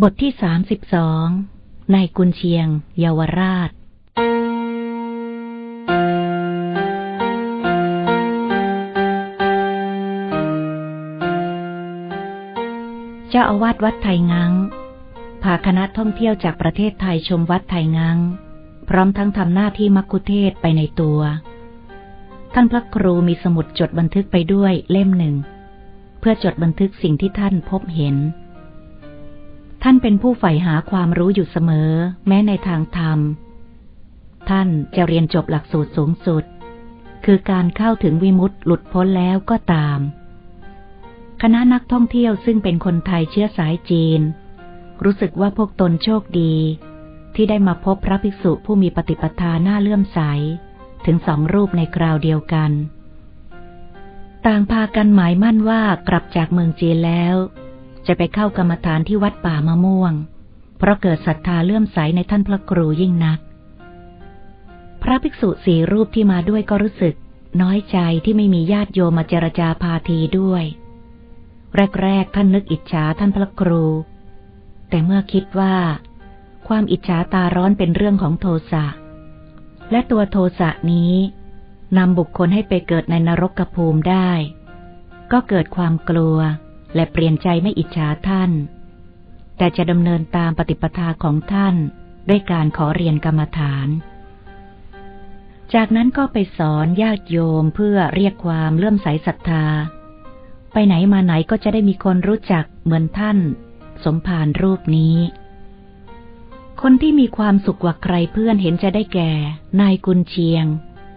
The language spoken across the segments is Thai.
บทที่สามสิบสองนายกุนเชียง เยาวราช เจ้าอาวาสวัดไทยงังพาคณะท่องเที่ยวจากประเทศไทยชมวัดไทยงัง พร้อมทั้งทำหน้าที่มักคุเทศไปในตัว ท่านพระครูมีสมุดจดบันทึกไปด้วยเล่มหนึ่ง เพื่อจดบันทึกสิ่งที่ท่านพบเห็น ท่านเป็นผู้ใฝ่หาความรู้อยู่เสมอ แม้ในทางธรรม ท่านจะเรียนจบหลักสูตรสูงสุด คือการเข้าถึงวิมุตติหลุดพ้นแล้วก็ตาม คณะนักท่องเที่ยวซึ่งเป็นคนไทยเชื้อสายจีน รู้สึกว่าพวกตนโชคดี ที่ได้มาพบพระภิกษุผู้มีปฏิปทาหน้าเลื่อมใส ถึงสองรูปในคราวเดียวกัน ต่างพากันหมายมั่นว่ากลับจากเมืองจีนแล้ว จะไปเข้ากรรมฐานที่วัดป่ามะม่วง เพราะเกิดศรัทธาเลื่อมใสในท่านพระครูยิ่งนัก พระภิกษุสี่รูปที่มาด้วยก็รู้สึก น้อยใจที่ไม่มีญาติโยมมาเจรจาพาทีด้วย แรกๆท่านนึกอิจฉาท่านพระครู แต่เมื่อคิดว่า ความอิจฉาตาร้อนเป็นเรื่องของโทสะ และตัวโทสะนี้นำบุคคลให้ไปเกิดในนรกกภูมิได้ ก็เกิดความกลัว และเปลี่ยนใจไม่อิจฉาท่าน แต่จะดำเนินตามปฏิปทาของท่านด้วยการขอเรียนกรรมฐาน จากนั้นก็ไปสอนญาติโยมเพื่อเรียกความเลื่อมใสศรัทธา ไปไหนมาไหนก็จะได้มีคนรู้จักเหมือนท่าน สมภารรูปนี้ คนที่มีความสุขกว่าใครเพื่อนเห็นจะได้แก่ นายกุลเชียง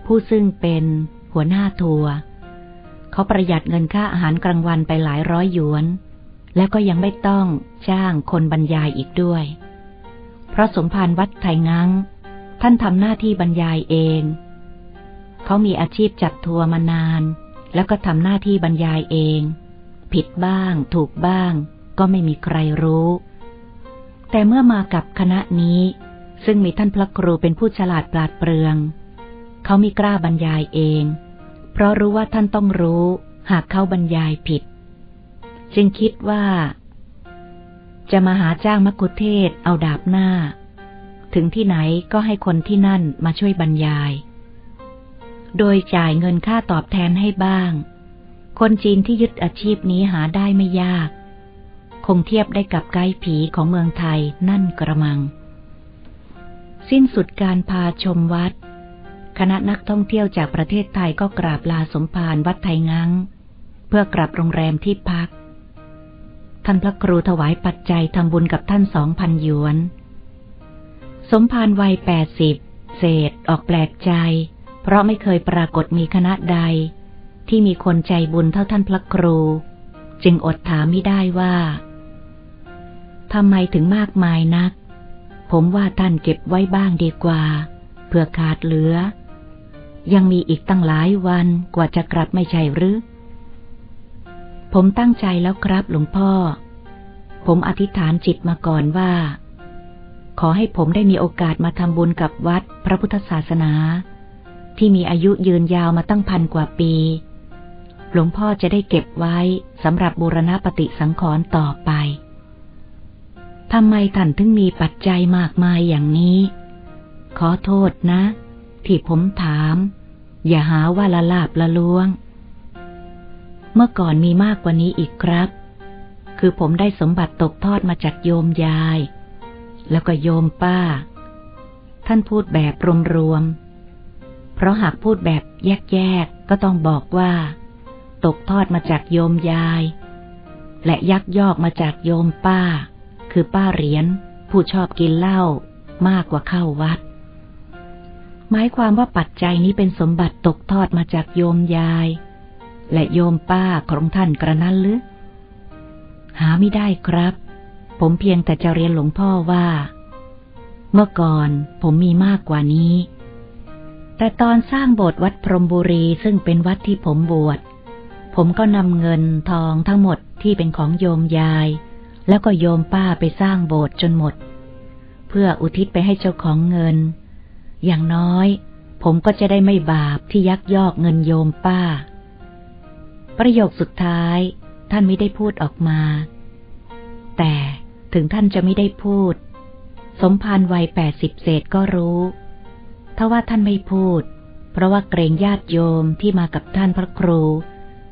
ผู้ซึ่งเป็นหัวหน้าทัวร์ เขาประหยัดเงินค่าอาหารกลางวันไปหลายร้อยหยวน และก็ยังไม่ต้องจ้างคนบรรยายอีกด้วยเพราะสมภารวัดไทยงังท่านทำหน้าที่บรรยายเอง เขามีอาชีพจัดทัวร์มานาน แล้วก็ทำหน้าที่บรรยายเอง ผิดบ้าง ถูกบ้าง ก็ไม่มีใครรู้ แต่เมื่อมากับคณะนี้ ซึ่งมีท่านพระครูเป็นผู้ฉลาดปราดเปรือง เขามีกล้าบรรยายเอง เพราะรู้ว่าท่านต้องรู้ หากเขาบรรยายผิด จึงคิดว่า จะมาหาจ้างมักคุเทศเอาดาบหน้า ถึงที่ไหนก็ให้คนที่นั่นมาช่วยบรรยาย โดยจ่ายเงินค่าตอบแทนให้บ้าง คนจีนที่ยึดอาชีพนี้หาได้ไม่ยาก คงเทียบได้กับไกด์ผีของเมืองไทยนั่นกระมัง สิ้นสุดการพาชมวัด คณะนักท่องเที่ยวจากประเทศไทยก็กราบลาสมภารวัดไทยงังเพื่อกลับโรงแรมที่พัก ท่านพระครูถวายปัจจัยทำบุญกับท่านสองพันหยวน สมภารวัยแปดสิบเศษออกแปลกใจ เพราะไม่เคยปรากฏมีคณะใด ที่มีคนใจบุญเท่าท่านพระครู จึงอดถามไม่ได้ว่าทำไมถึงมากมายนัก ผมว่าท่านเก็บไว้บ้างดีกว่า เพื่อขาดเหลือ ยังมีอีกตั้งหลายวันกว่าจะกลับไม่ใช่หรือ ผมตั้งใจแล้วครับหลวงพ่อ ผมอธิษฐานจิตมาก่อนว่า ขอให้ผมได้มีโอกาสมาทำบุญกับวัดพระพุทธศาสนา ที่มีอายุยืนยาวมาตั้งพันกว่าปี หลวงพ่อจะได้เก็บไว้สำหรับบูรณปฏิสังขรณ์ต่อไปทำไมท่านถึงมีปัจจัยมากมายอย่างนี้ ขอโทษนะ ที่ผมถาม อย่าหาว่าละลาบละลวง เมื่อก่อนมีมากกว่านี้อีกครับ คือผมได้สมบัติตกทอดมาจากโยมยาย แล้วก็โยมป้า ท่านพูดแบบรวมๆ เพราะหากพูดแบบแยกๆ ก็ต้องบอกว่า ตกทอดมาจากโยมยาย และยักยอกมาจากโยมป้า คือป้าเหรียญผู้ชอบกินเหล้ามากกว่าเข้าวัด หมายความว่าปัจจัยนี้เป็นสมบัติตกทอดมาจากโยมยาย และโยมป้าของท่านกระนั้นหรือหาไม่ได้ครับ ผมเพียงแต่จะเรียนหลวงพ่อว่า เมื่อก่อนผมมีมากกว่านี้ แต่ตอนสร้างโบสถ์วัดพรมบุรีซึ่งเป็นวัดที่ผมบวช ผมก็นำเงินทองทั้งหมดที่เป็นของโยมยาย แล้วก็โยมป้าไปสร้างโบสถ์จนหมด เพื่ออุทิศไปให้เจ้าของเงิน อย่างน้อย ผมก็จะได้ไม่บาปที่ยักยอกเงินโยมป้า ประโยคสุดท้ายท่านไม่ได้พูดออกมา แต่ถึงท่านจะไม่ได้พูด สมภารวัยแปดสิบเศษก็รู้ถ้าว่าท่านไม่พูด เพราะว่าเกรงญาติโยมที่มากับท่านพระครู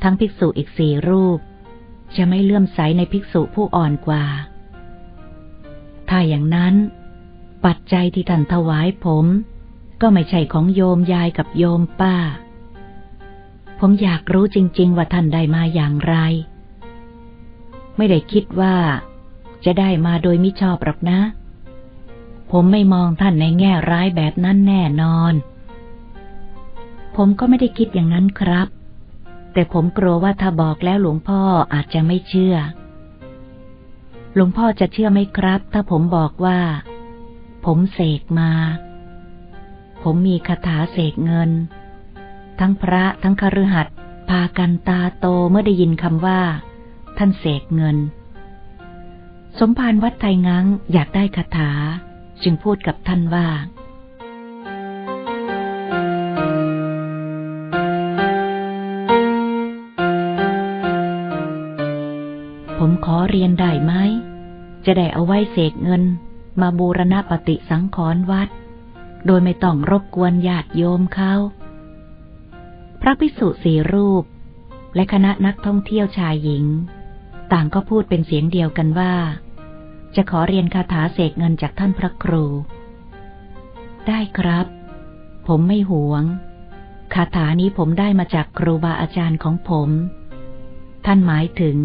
ทั้งภิกษุอีกสี่รูป จะไม่เลื่อมใสในภิกษุผู้อ่อนกว่า ถ้าอย่างนั้น ปัจจัยที่ท่านถวายผม ก็ไม่ใช่ของโยมยายกับโยมป้า ผมอยากรู้จริง ๆ ว่าท่านได้มาอย่างไร ไม่ได้คิดว่า จะได้มาโดยมิชอบหรอกนะ ผมไม่มองท่านในแง่ร้ายแบบนั้นแน่นอน ผมก็ไม่ได้คิดอย่างนั้นครับ แต่ผมกลัวว่าถ้าบอกแล้วหลวงพ่ออาจจะไม่เชื่อ หลวงพ่อจะเชื่อไหมครับ ถ้าผมบอกว่า ผมเสกมา ผมมีคาถาเสกเงิน ทั้งพระทั้งคฤหัสถ์พากันตาโตเมื่อได้ยินคำว่า ท่านเสกเงิน สมภารวัดไทยงังอยากได้คาถา จึงพูดกับท่านว่าผมขอเรียนได้ไหม จะได้เอาไว้เสกเงิน มาบูรณปฏิสังขรณ์วัด โดยไม่ต้องรบกวนญาติโยมเขา พระภิกษุสี่รูป และคณะนักท่องเที่ยวชายหญิง ต่างก็พูดเป็นเสียงเดียวกันว่า จะขอเรียนคาถาเสกเงินจากท่านพระครู ได้ครับ ผมไม่หวง คาถานี้ผมได้มาจากครูบาอาจารย์ของผม ท่านหมายถึง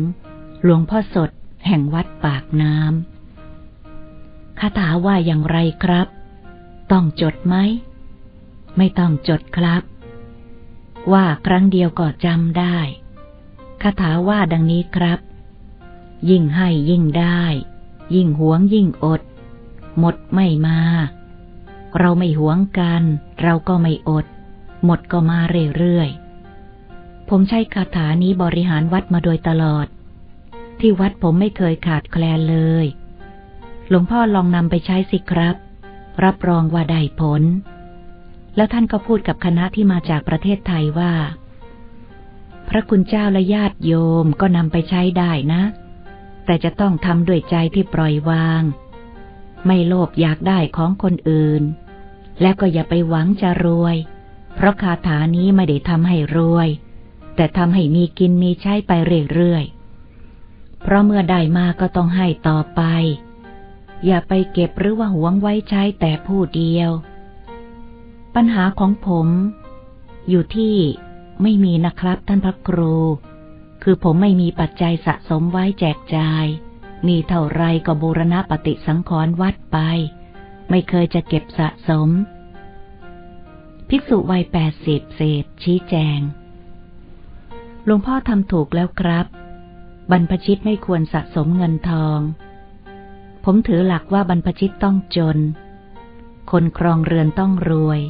หลวงพ่อสดแห่งวัดปากน้ำคาถาว่าอย่างไรครับ ต้องจดไหม ไม่ต้องจดครับ ว่าครั้งเดียวก็จำได้คาถาว่าดังนี้ครับ ยิ่งให้ยิ่งได้ ยิ่งหวงยิ่งอด หมดไม่มา เราไม่หวงกัน เราก็ไม่อด หมดก็มาเรื่อยๆ ผมใช้คาถานี้บริหารวัดมาโดยตลอด ที่วัดผมไม่เคยขาดแคลนเลย หลวงพ่อลองนำไปใช้สิครับ รับรองว่าได้ผล แล้วท่านก็พูดกับคณะที่มาจากประเทศไทยว่า พระคุณเจ้าและญาติโยมก็นำไปใช้ได้นะ แต่จะต้องทำด้วยใจที่ปล่อยวาง ไม่โลภอยากได้ของคนอื่น แล้วก็อย่าไปหวังจะรวย เพราะคาถานี้ไม่ได้ทำให้รวย แต่ทำให้มีกินมีใช้ไปเรื่อยๆเพราะเมื่อได้มาก็ต้องให้ต่อไป อย่าไปเก็บหรือว่าหวงไว้ใช้แต่ผู้เดียว ปัญหาของผม อยู่ที่ไม่มีนะครับท่านพระครู คือผมไม่มีปัจจัยสะสมไว้แจกจ่าย มีเท่าไรก็บูรณะปฏิสังขรณ์วัดไป ไม่เคยจะเก็บสะสม ภิกษุวัยแปดสิบเศษชี้แจงหลวงพ่อทำถูกแล้วครับ บรรพชิตไม่ควรสะสมเงินทอง ผมถือหลักว่าบรรพชิตต้องจน คนครองเรือนต้องรวย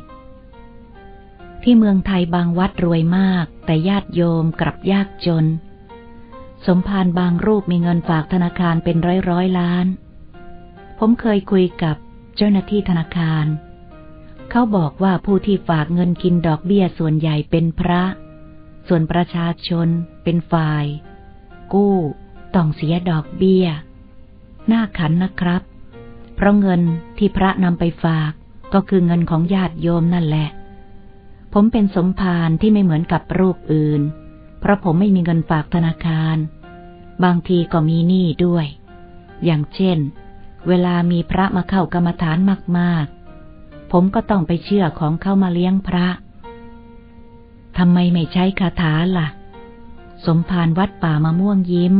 ที่เมืองไทยบางวัดรวยมาก แต่ญาติโยมกลับยากจน สมภารบางรูปมีเงินฝากธนาคารเป็นร้อยร้อยล้าน ผมเคยคุยกับเจ้าหน้าที่ธนาคาร เขาบอกว่าผู้ที่ฝากเงินกินดอกเบี้ยส่วนใหญ่เป็นพระ ส่วนประชาชนเป็นฝ่าย กู้ต้องเสียดอกเบี้ย น่าขันนะครับ เพราะเงินที่พระนำไปฝากก็คือเงินของญาติโยมนั่นแหละ ผมเป็นสมภารที่ไม่เหมือนกับรูปอื่น เพราะผมไม่มีเงินฝากธนาคาร บางทีก็มีหนี้ด้วย อย่างเช่น เวลามีพระมาเข้ากรรมฐานมากๆ ผมก็ต้องไปเชื่อของเข้ามาเลี้ยงพระทำไมไม่ใช้คาถาละ่ะ สมภารวัดป่ามะม่วงยิ้ม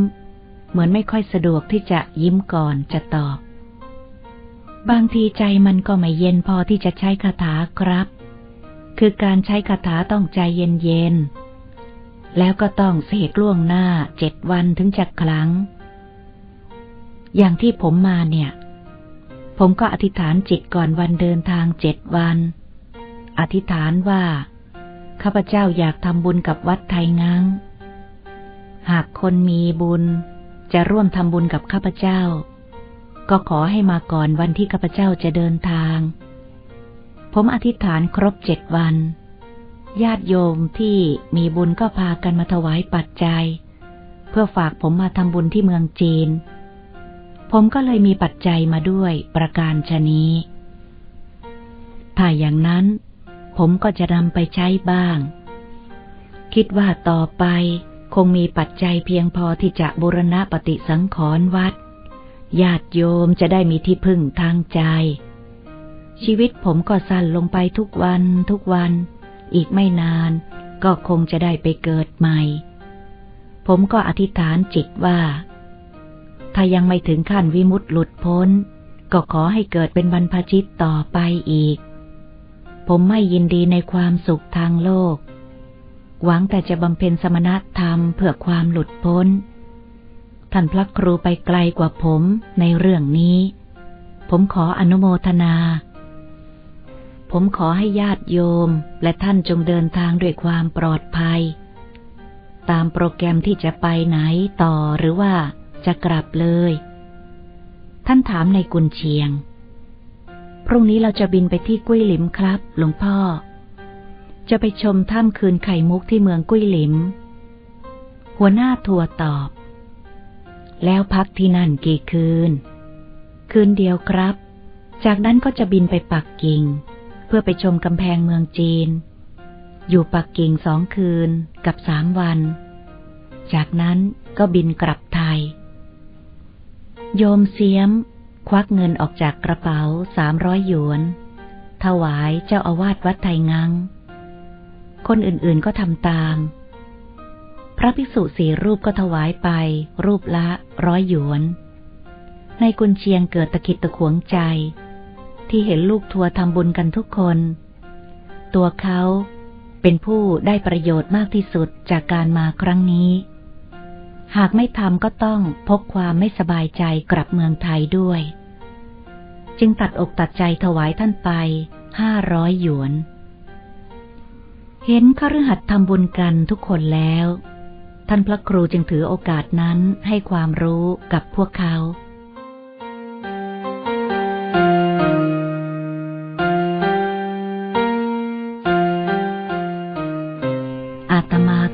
เหมือนไม่ค่อยสะดวกที่จะยิ้มก่อนจะตอบ บางทีใจมันก็ไม่เย็นพอที่จะใช้คาถาครับ คือการใช้คาถาต้องใจเย็นๆ แล้วก็ต้องเสกล่วงหน้าเจ็ดวันถึงจะครั้ง อย่างที่ผมมาเนี่ย ผมก็อธิษฐานจิตก่อนวันเดินทางเจ็ดวัน อธิษฐานว่า ข้าพเจ้าอยากทำบุญกับวัดไทยงังหากคนมีบุญ จะร่วมทำบุญกับข้าพเจ้า ก็ขอให้มาก่อนวันที่ข้าพเจ้าจะเดินทาง ผมอธิษฐานครบเจ็ดวัน ญาติโยมที่มีบุญก็พากันมาถวายปัจจัย เพื่อฝากผมมาทำบุญที่เมืองจีน ผมก็เลยมีปัจจัยมาด้วยประการชนี้ ถ้าอย่างนั้น ผมก็จะนำไปใช้บ้าง คิดว่าต่อไป คงมีปัจจัยเพียงพอที่จะบูรณะปฏิสังขรณ์วัด ญาติโยมจะได้มีที่พึ่งทางใจ ชีวิตผมก็สั้นลงไปทุกวันทุกวัน อีกไม่นานก็คงจะได้ไปเกิดใหม่ ผมก็อธิษฐานจิตว่า ถ้ายังไม่ถึงขั้นวิมุตติหลุดพ้น ก็ขอให้เกิดเป็นบรรพชิตต่อไปอีก ผมไม่ยินดีในความสุขทางโลก หวังแต่จะบำเพ็ญสมณธรรมเพื่อความหลุดพ้น ท่านพระครูไปไกลกว่าผมในเรื่องนี้ ผมขออนุโมทนา ผมขอให้ญาติโยมและท่านจงเดินทางด้วยความปลอดภัย ตามโปรแกรมที่จะไปไหนต่อหรือว่าจะกลับเลย ท่านถามในกุนเชียง พรุ่งนี้เราจะบินไปที่กุ้ยหลิมครับ หลวงพ่อ จะไปชมถ้ำคืนไข่มุกที่เมืองกุ้ยหลิม หัวหน้าทัวร์ตอบ แล้วพักที่นั่นกี่คืน คืนเดียวครับ จากนั้นก็จะบินไปปักกิ่ง เพื่อไปชมกำแพงเมืองจีน อยู่ปักกิ่งสองคืนกับสามวัน จากนั้นก็บินกลับไทย โยมเสียม ควักเงินออกจากกระเป๋าสามร้อยหยวน ถวายเจ้าอาวาสวัดไทยงัง คนอื่นๆก็ทำตาม พระภิกษุสี่รูปก็ถวายไป รูปละร้อยหยวน ในกุนเชียงเกิดตะคิดตะขวงใจ ที่เห็นลูกทัวร์ทำบุญกันทุกคน ตัวเขาเป็นผู้ได้ประโยชน์มากที่สุดจากการมาครั้งนี้ หากไม่ทำก็ต้องพกความไม่สบายใจกลับเมืองไทยด้วย จึงตัดอกตัดใจถวายท่านไปห้าร้อยหยวน เห็นขรือหัดทำบุญกันทุกคนแล้ว ท่านพระครูจึงถือโอกาสนั้นให้ความรู้กับพวกเขา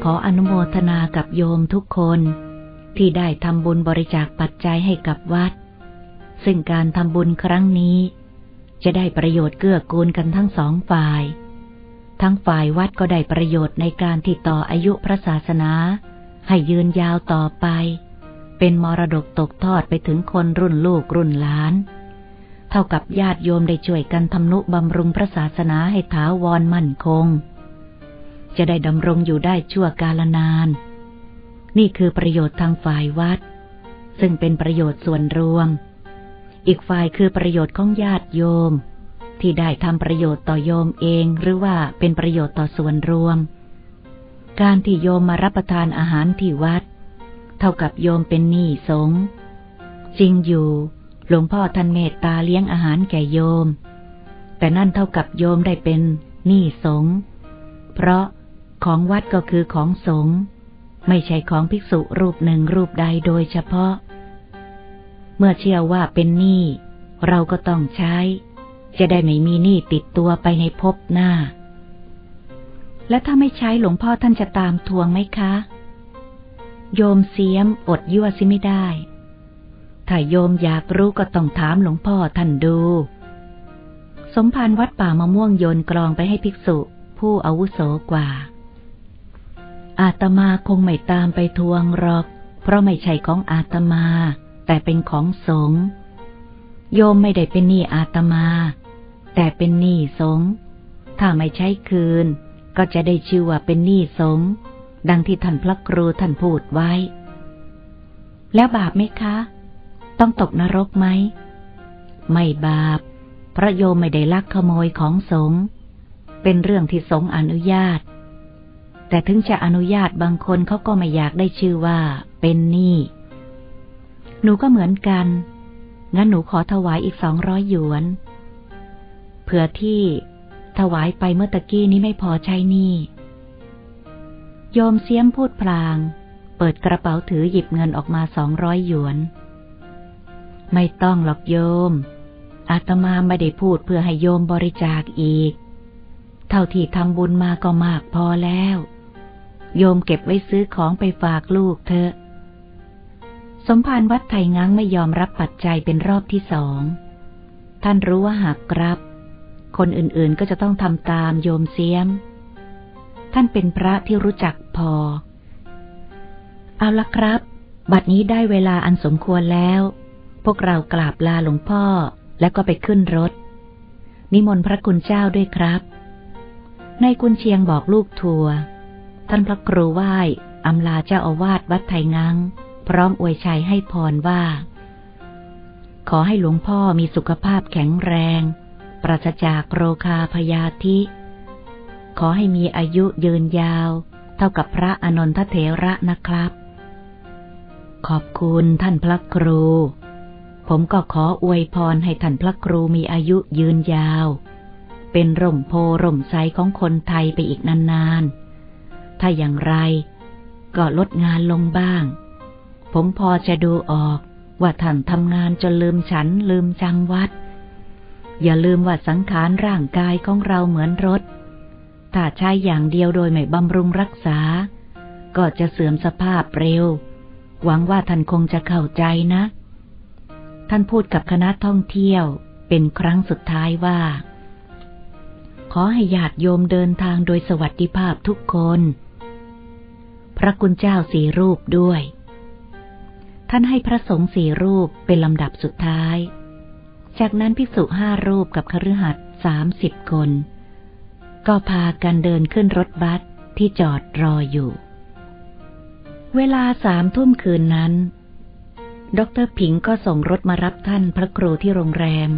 ขออนุโมทนากับโยมทุกคน ที่ได้ทำบุญบริจาคปัจจัยให้กับวัด ซึ่งการทำบุญครั้งนี้ จะได้ประโยชน์เกื้อกูลกันทั้งสองฝ่าย ทั้งฝ่ายวัดก็ได้ประโยชน์ในการติดต่ออายุพระศาสนา ให้ยืนยาวต่อไป เป็นมรดกตกทอดไปถึงคนรุ่นลูกรุ่นหลาน เท่ากับญาติโยมได้ช่วยกันทำนุบำรุงพระศาสนาให้ถาวรมั่นคง จะได้ดำรงอยู่ได้ชั่วกาลนาน นี่คือประโยชน์ทางฝ่ายวัด ซึ่งเป็นประโยชน์ส่วนรวม อีกฝ่ายคือประโยชน์ของญาติโยม ที่ได้ทำประโยชน์ต่อโยมเองหรือว่าเป็นประโยชน์ต่อส่วนรวม การที่โยมมารับประทานอาหารที่วัด เท่ากับโยมเป็นหนี้สงจริงอยู่ หลวงพ่อท่านเมตตาเลี้ยงอาหารแก่โยม แต่นั่นเท่ากับโยมได้เป็นหนี้สงเพราะของวัดก็คือของสงไม่ใช่ของภิกษุรูปหนึ่งรูปใดโดยเฉพาะ เมื่อเชื่อว่าเป็นหนี้เราก็ต้องใช้ จะได้ไม่มีหนี้ติดตัวไปในภพหน้า และถ้าไม่ใช้หลวงพ่อท่านจะตามทวงไหมคะ โยมเสียมอดยั่วซิไม่ได้ ถ้าโยมอยากรู้ก็ต้องถามหลวงพ่อท่านดู สมภารวัดป่ามะม่วงโยนกรองไปให้ภิกษุ ผู้อาวุโสกว่า อาตมาคงไม่ตามไปทวงหรอก เพราะไม่ใช่ของอาตมา แต่เป็นของสงฆ์โยมไม่ได้เป็นหนี้อาตมา แต่เป็นหนี้สง ถ้าไม่ใช้คืน ก็จะได้ชื่อว่าเป็นหนี้สง ดังที่ท่านพระครูท่านพูดไว้ แล้วบาปไหมคะ ต้องตกนรกไหม ไม่บาป พระโยมไม่ได้ลักขโมยของสง เป็นเรื่องที่สงอนุญาต แต่ถึงจะอนุญาตบางคนเขาก็ไม่อยากได้ชื่อว่า เป็นหนี้ หนูก็เหมือนกัน งั้นหนูขอถวายอีกสองร้อยหยวน เผื่อที่ถวายไปเมื่อตะกี้นี้ไม่พอใช้นี้โยมเสียมพูดพลาง เปิดกระเป๋าถือหยิบเงินออกมาสองร้อยหยวน ไม่ต้องหรอกโยม อาตมาไม่ได้พูดเพื่อให้โยมบริจาคอีก เท่าที่ทำบุญมาก็มากพอแล้ว โยมเก็บไว้ซื้อของไปฝากลูกเถอะ สมภารวัดไทยง้างไม่ยอมรับปัจจัยเป็นรอบที่สอง ท่านรู้ว่าหากรับ คนอื่นๆก็จะต้องทำตามโยมเสียม ท่านเป็นพระที่รู้จักพอ เอาละครับ บัดนี้ได้เวลาอันสมควรแล้ว พวกเรากราบลาหลวงพ่อแล้วก็ไปขึ้นรถ นิมนต์พระคุณเจ้าด้วยครับ ในกุนเชียงบอกลูกทัวร์ท่านพระครูไหว้อำลาเจ้าอาวาสวัดไทยงังพร้อมอวยชัยให้พรว่า ขอให้หลวงพ่อมีสุขภาพแข็งแรง ปราศจากโรคาพยาธิ ขอให้มีอายุยืนยาว เท่ากับพระอนนทเถระนะครับ ขอบคุณท่านพระครู ผมก็ขออวยพรให้ท่านพระครูมีอายุยืนยาว เป็นร่มโพร่มไซของคนไทยไปอีกนานๆ ถ้าอย่างไร ก็ลดงานลงบ้าง ผมพอจะดูออกว่าท่านทำงานจนลืมฉันลืมจำวัด อย่าลืมว่าสังขารร่างกายของเราเหมือนรถ ถ้าใช้อย่างเดียวโดยไม่บำรุงรักษา ก็จะเสื่อมสภาพเร็ว หวังว่าท่านคงจะเข้าใจนะ ท่านพูดกับคณะท่องเที่ยวเป็นครั้งสุดท้ายว่า ขอให้ญาติโยมเดินทางโดยสวัสดิภาพทุกคน พระกุณเจ้าสี่รูปด้วย ท่านให้พระสงฆ์สี่รูปเป็นลำดับสุดท้าย จากนั้นภิกษุห้ารูปกับคฤหัสสามสิบคน ก็พากันเดินขึ้นรถบัสที่จอดรออยู่ เวลาสามทุ่มคืนนั้น ดรผิงก็ส่งรถมารับท่านพระครูที่โรงแรม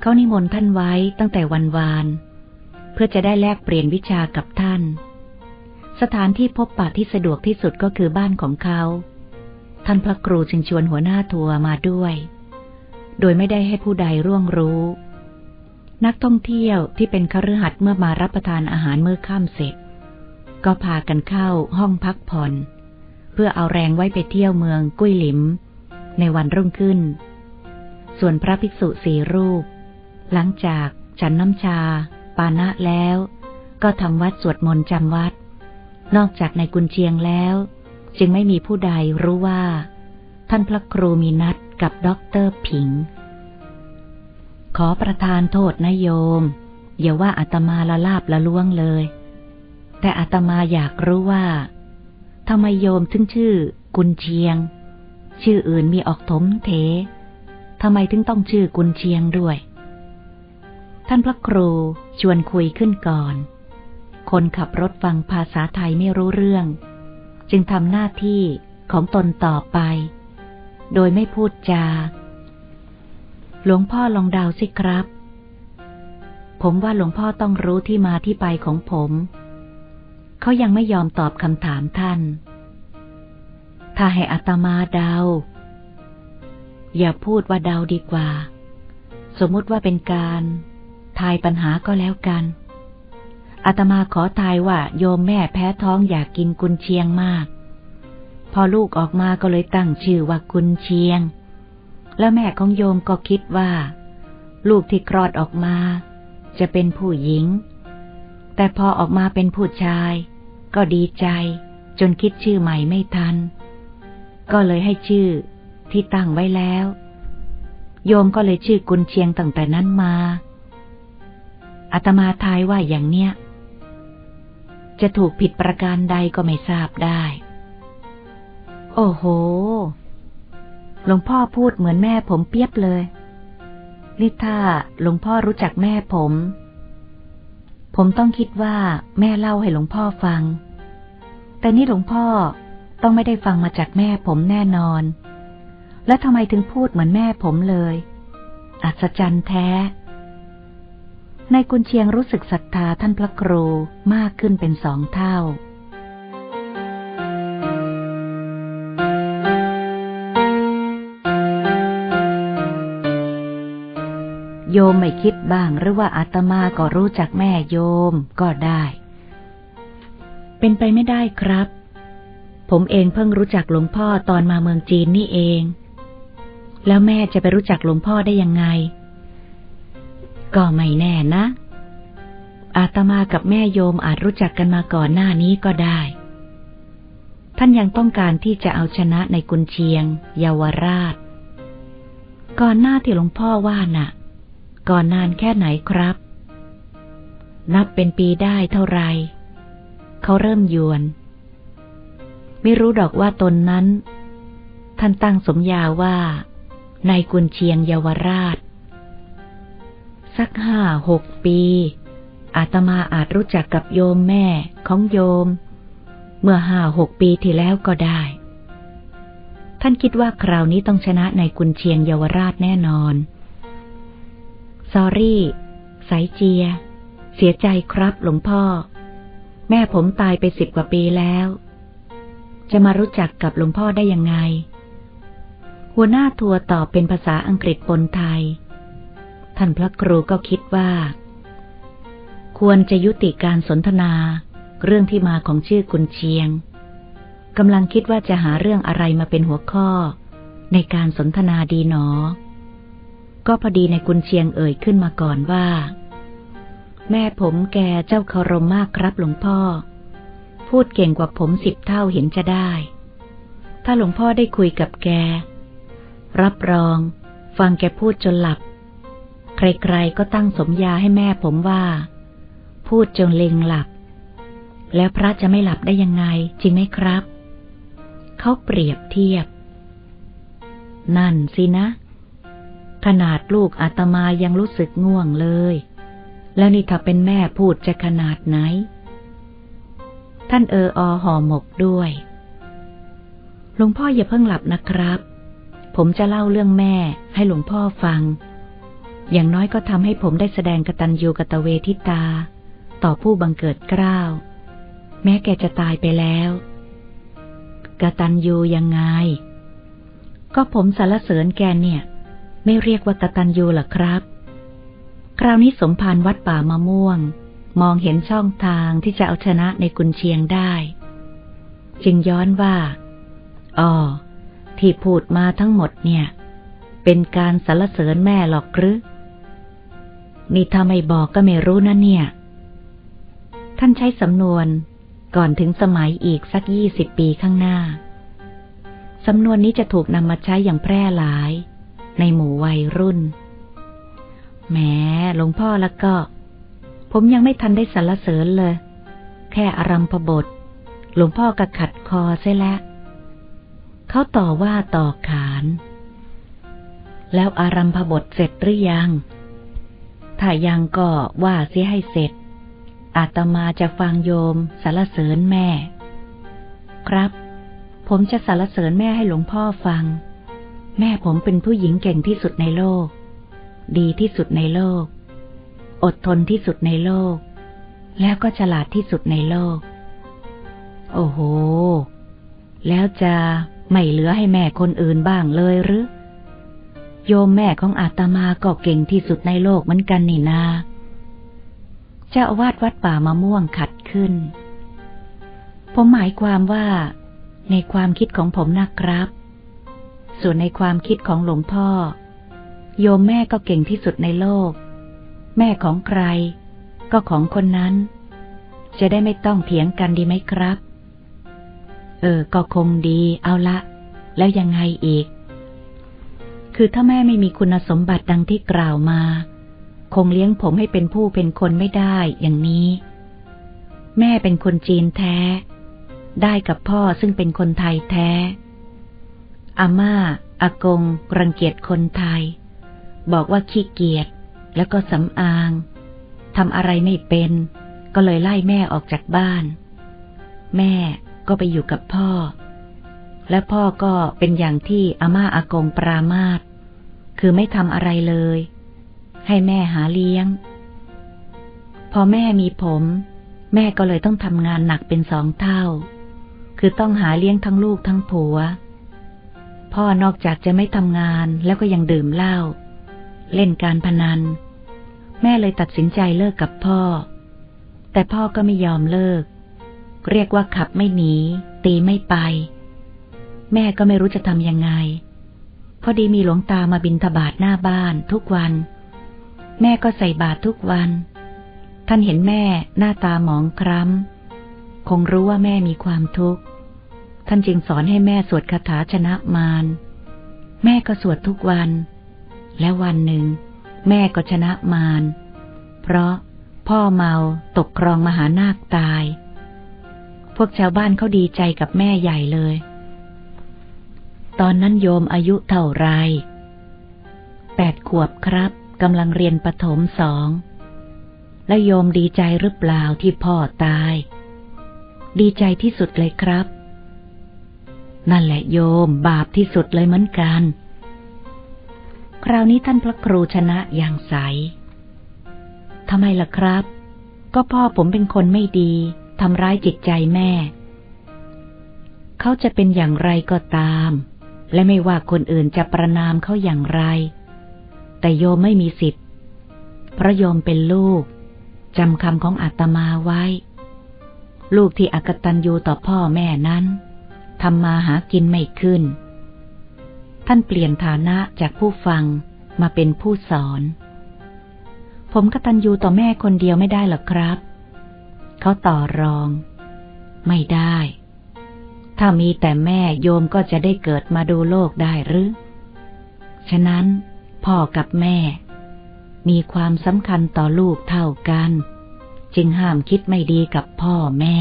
เขานิมนต์ท่านไว้ตั้งแต่วันวาน เพื่อจะได้แลกเปลี่ยนวิชากับท่าน สถานที่พบปะที่สะดวกที่สุดก็คือบ้านของเขา ท่านพระครูจึงชวนหัวหน้าทัวร์มาด้วย โดยไม่ได้ให้ผู้ใดร่วงรู้ นักท่องเที่ยวที่เป็นคฤหัสถ์เมื่อมารับประทานอาหารมื้อค่ำเสร็จ ก็พากันเข้าห้องพักผ่อน เพื่อเอาแรงไว้ไปเที่ยวเมืองกุ้ยหลิม ในวันรุ่งขึ้น ส่วนพระภิกษุสี่รูป หลังจากฉันน้ำชา ปานะแล้ว ก็ทำวัดสวดมนต์จำวัด นอกจากในกุนเชียงแล้ว จึงไม่มีผู้ใดรู้ว่า ท่านพระครูมีนัด กับด็อกเตอร์ผิง ขอประทานโทษนะโยม อย่าว่าอาตมาละลาบละล่วงเลย แต่อาตมาอยากรู้ว่าทำไมโยมถึงชื่อ กุนเชียง ชื่ออื่นมีออกถมเททำไมถึงต้องชื่อกุนเชียงด้วย ท่านพระครูชวนคุยขึ้นก่อน คนขับรถฟังภาษาไทยไม่รู้เรื่อง จึงทำหน้าที่ของตนต่อไป โดยไม่พูดจา หลวงพ่อลองเดาสิครับ ผมว่าหลวงพ่อต้องรู้ที่มาที่ไปของผม เขายังไม่ยอมตอบคำถามท่าน ถ้าให้อัตมาเดา อย่าพูดว่าเดาดีกว่า สมมุติว่าเป็นการทายปัญหาก็แล้วกัน อาตมาขอทายว่าโยมแม่แพ้ท้องอยากกินกุนเชียงมาก อลูกออกมาก็เลยตั้งชื่อว่ากุนเชียง แล้วแม่ของโยมก็คิดว่า ลูกที่คลอดออกมา จะเป็นผู้หญิง แต่พอออกมาเป็นผู้ชาย ก็ดีใจ จนคิดชื่อใหม่ไม่ทัน ก็เลยให้ชื่อที่ตั้งไว้แล้ว โยมก็เลยชื่อกุนเชียงตั้งแต่นั้นมาอาตมาทายว่าอย่างเนี้ยจะถูกผิดประการใดก็ไม่ทราบได้ โอ้โห หลวงพ่อพูดเหมือนแม่ผมเปียบเลย นี่ถ้าหลวงพ่อรู้จักแม่ผม ผมต้องคิดว่าแม่เล่าให้หลวงพ่อฟัง แต่นี่หลวงพ่อต้องไม่ได้ฟังมาจากแม่ผมแน่นอน แล้วทำไมถึงพูดเหมือนแม่ผมเลย อัศจรรย์แท้นายกุนเชียงรู้สึกศรัทธาท่านพระครูมากขึ้นเป็นสองเท่า โยมไม่คิดบ้างหรือว่าอาตมาก็รู้จักแม่โยมก็ได้ เป็นไปไม่ได้ครับ ผมเองเพิ่งรู้จักหลวงพ่อตอนมาเมืองจีนนี่เอง แล้วแม่จะไปรู้จักหลวงพ่อได้ยังไง ก็ไม่แน่นะ อาตมากับแม่โยมอาจรู้จักกันมาก่อนหน้านี้ก็ได้ ท่านยังต้องการที่จะเอาชนะในกุนเชียง เยาวราช ก่อนหน้าที่หลวงพ่อว่านะ่ะ ก่อนนานแค่ไหนครับ นับเป็นปีได้เท่าไร เขาเริ่มยวน ไม่รู้ดอกว่าตนนั้น ท่านตั้งสมญาว่าในกุนเชียงเยาวราช สักห้าหกปี อาตมาอาจรู้จักกับโยมแม่ของโยม เมื่อห้าหกปีที่แล้วก็ได้ ท่านคิดว่าคราวนี้ต้องชนะในกุนเชียงเยาวราชแน่นอน ซอรี่ สายเจีย เสียใจครับหลวงพ่อ แม่ผมตายไปสิบกว่าปีแล้ว จะมารู้จักกับหลวงพ่อได้ยังไง หัวหน้าทัวร์ตอบเป็นภาษาอังกฤษปนไทย ท่านพระครูก็คิดว่า ควรจะยุติการสนทนา เรื่องที่มาของชื่อกุนเชียงกำลังคิดว่าจะหาเรื่องอะไรมาเป็นหัวข้อ ในการสนทนาดีหนอ ก็พอดีในกุนเชียงเอ่ยขึ้นมาก่อนว่า แม่ผมแกเจ้าเคารมมากครับหลวงพ่อ พูดเก่งกว่าผมสิบเท่าเห็นจะได้ ถ้าหลวงพ่อได้คุยกับแก รับรอง ฟังแกพูดจนหลับ ใครๆก็ตั้งสมญาให้แม่ผมว่า พูดจนเลงหลับ แล้วพระจะไม่หลับได้ยังไง จริงไหมครับ เขาเปรียบเทียบ นั่นสินะ ขนาดลูกอาตมายังรู้สึกง่วงเลย แล้วนี่ถ้าเป็นแม่พูดจะขนาดไหน ท่านเอออห่อหมกด้วยหลวงพ่ออย่าเพิ่งหลับนะครับ ผมจะเล่าเรื่องแม่ให้หลวงพ่อฟัง อย่างน้อยก็ทำให้ผมได้แสดงกตัญญูกตเวทิตา ต่อผู้บังเกิดเกล้า แม้แกจะตายไปแล้ว กตันยูยังไง ก็ผมสารเสริญแกเนี่ย ไม่เรียกว่ากตันยูหรอครับ คราวนี้สมภารวัดป่ามะม่วง มองเห็นช่องทางที่จะเอาชนะในกุนเชียงได้ จึงย้อนว่าอ๋อที่พูดมาทั้งหมดเนี่ย เป็นการสารเสริญแม่หรอกหรือนี่ถ้าไม่บอกก็ไม่รู้นะเนี่ย ท่านใช้สำนวนก่อนถึงสมัยอีกสักยี่สิบปีข้างหน้า สำนวนนี้จะถูกนำมาใช้อย่างแพร่หลาย ในหมู่วัยรุ่นแหมหลวงพ่อแล้วก็ ผมยังไม่ทันได้สรรเสริญเลย แค่อารัมพบท หลวงพ่อก็ขัดคอเสียแล้วเขาต่อว่าต่อขาน แล้วอารัมพบทเสร็จหรือยัง ถ้ายังก็ว่าเสียให้เสร็จ อาตมาจะฟังโยมสารเสริญแม่ ครับ ผมจะสารเสริญแม่ให้หลวงพ่อฟัง แม่ผมเป็นผู้หญิงเก่งที่สุดในโลก ดีที่สุดในโลก อดทนที่สุดในโลก แล้วก็ฉลาดที่สุดในโลก โอ้โห แล้วจะไม่เหลือให้แม่คนอื่นบ้างเลยหรือ โยมแม่ของอาตมาก็เก่งที่สุดในโลกเหมือนกันนี่นาเจ้าอาวาสวัดป่ามะม่วงขัดขึ้น ผมหมายความว่า ในความคิดของผมนะครับ ส่วนในความคิดของหลวงพ่อ โยมแม่ก็เก่งที่สุดในโลก แม่ของใคร ก็ของคนนั้น จะได้ไม่ต้องเถียงกันดีไหมครับ เออ ก็คงดี เอาละ แล้วยังไงอีก คือถ้าแม่ไม่มีคุณสมบัติดังที่กล่าวมา คงเลี้ยงผมให้เป็นผู้เป็นคนไม่ได้อย่างนี้ แม่เป็นคนจีนแท้ ได้กับพ่อซึ่งเป็นคนไทยแท้ อาม่าอากงรังเกียจคนไทย บอกว่าขี้เกียจแล้วก็สำอางทำอะไรไม่เป็น ก็เลยไล่แม่ออกจากบ้าน แม่ก็ไปอยู่กับพ่อ และพ่อก็เป็นอย่างที่อาม่าอากงปรามาตคือไม่ทำอะไรเลย ให้แม่หาเลี้ยง พอแม่มีผม แม่ก็เลยต้องทำงานหนักเป็นสองเท่า คือต้องหาเลี้ยงทั้งลูกทั้งผัว พ่อนอกจากจะไม่ทำงานแล้วก็ยังดื่มเหล้าเล่นการพนัน แม่เลยตัดสินใจเลิกกับพ่อ แต่พ่อก็ไม่ยอมเลิก เรียกว่าขับไม่หนี ตีไม่ไป แม่ก็ไม่รู้จะทำยังไง พอดีมีหลวงตามาบินทบาทหน้าบ้านทุกวัน แม่ก็ใส่บาตรทุกวัน ท่านเห็นแม่หน้าตาหมองคล้ำคงรู้ว่าแม่มีความทุกข์ ท่านจึงสอนให้แม่สวดคาถาชนะมาร แม่ก็สวดทุกวัน และวันหนึ่ง แม่ก็ชนะมาร เพราะพ่อเมาตกครองมหานาคตาย พวกชาวบ้านเขาดีใจกับแม่ใหญ่เลย ตอนนั้นโยมอายุเท่าไร แปดขวบครับกำลังเรียนประถมสอง และโยมดีใจหรือเปล่าที่พ่อตาย ดีใจที่สุดเลยครับ นั่นแหละโยมบาปที่สุดเลยเหมือนกัน คราวนี้ท่านพระครูชนะอย่างใสทำไมล่ะครับ ก็พ่อผมเป็นคนไม่ดีทำร้ายจิตใจแม่ เขาจะเป็นอย่างไรก็ตาม และไม่ว่าคนอื่นจะประนามเขาอย่างไร แต่โยมไม่มีสิทธิ์เพราะโยมเป็นลูกจำคำของอาตมาไว้ ลูกที่อกตันยูต่อพ่อแม่นั้น ทำมาหากินไม่ขึ้น ท่านเปลี่ยนฐานะจากผู้ฟังมาเป็นผู้สอน ผมกตัญญูต่อแม่คนเดียวไม่ได้หรอกครับ เขาต่อรอง ไม่ได้ ถ้ามีแต่แม่โยมก็จะได้เกิดมาดูโลกได้หรือ ฉะนั้น พ่อกับแม่ มีความสำคัญต่อลูกเท่ากัน จึงห้ามคิดไม่ดีกับพ่อแม่